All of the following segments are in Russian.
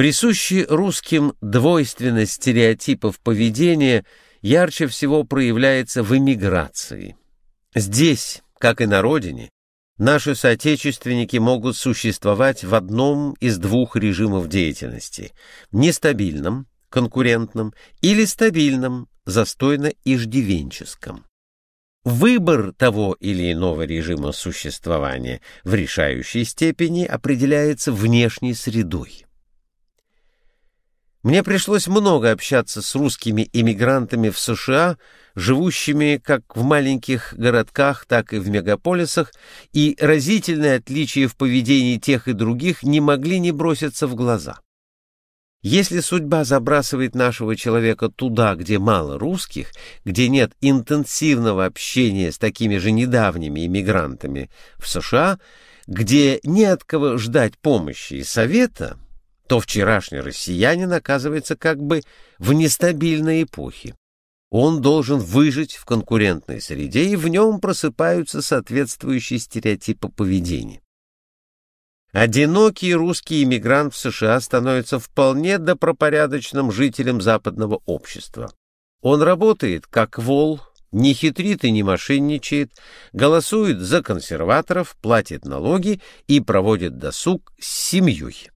Присущи русским двойственность стереотипов поведения ярче всего проявляется в эмиграции. Здесь, как и на родине, наши соотечественники могут существовать в одном из двух режимов деятельности – нестабильном, конкурентном или стабильном, застойно-иждивенческом. Выбор того или иного режима существования в решающей степени определяется внешней средой. Мне пришлось много общаться с русскими иммигрантами в США, живущими как в маленьких городках, так и в мегаполисах, и разительные отличия в поведении тех и других не могли не броситься в глаза. Если судьба забрасывает нашего человека туда, где мало русских, где нет интенсивного общения с такими же недавними иммигрантами в США, где не от кого ждать помощи и совета, то вчерашний россиянин оказывается как бы в нестабильной эпохе. Он должен выжить в конкурентной среде, и в нем просыпаются соответствующие стереотипы поведения. Одинокий русский иммигрант в США становится вполне добропорядочным жителем западного общества. Он работает как вол, не хитрит и не мошенничает, голосует за консерваторов, платит налоги и проводит досуг с семьей.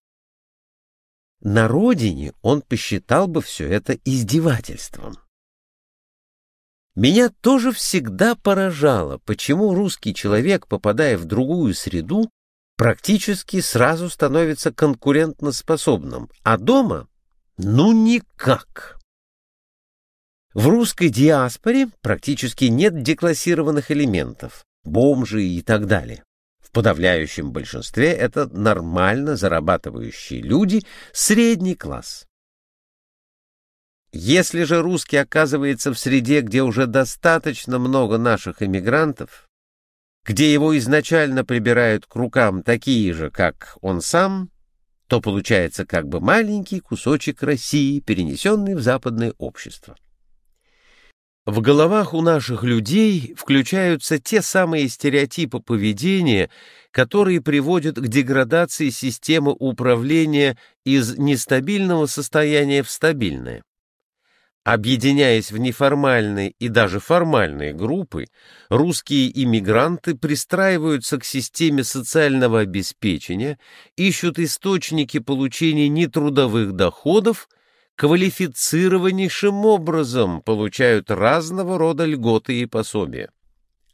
На родине он посчитал бы все это издевательством. Меня тоже всегда поражало, почему русский человек, попадая в другую среду, практически сразу становится конкурентноспособным, а дома — ну никак. В русской диаспоре практически нет деклассированных элементов, бомжи и так далее. Подавляющем большинстве это нормально зарабатывающие люди, средний класс. Если же русский оказывается в среде, где уже достаточно много наших эмигрантов, где его изначально прибирают к рукам такие же, как он сам, то получается как бы маленький кусочек России, перенесенный в западное общество. В головах у наших людей включаются те самые стереотипы поведения, которые приводят к деградации системы управления из нестабильного состояния в стабильное. Объединяясь в неформальные и даже формальные группы, русские иммигранты пристраиваются к системе социального обеспечения, ищут источники получения нетрудовых доходов, квалифицированнейшим образом получают разного рода льготы и пособия.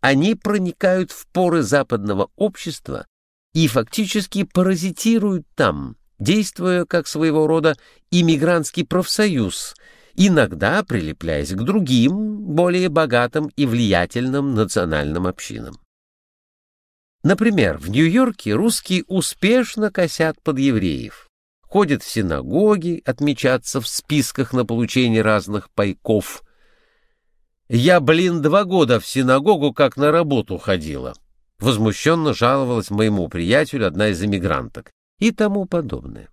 Они проникают в поры западного общества и фактически паразитируют там, действуя как своего рода иммигрантский профсоюз – иногда прилепляясь к другим, более богатым и влиятельным национальным общинам. Например, в Нью-Йорке русские успешно косят под евреев, ходят в синагоги, отмечаться в списках на получение разных пайков. «Я, блин, два года в синагогу как на работу ходила», — возмущенно жаловалась моему приятелю одна из эмигранток и тому подобное.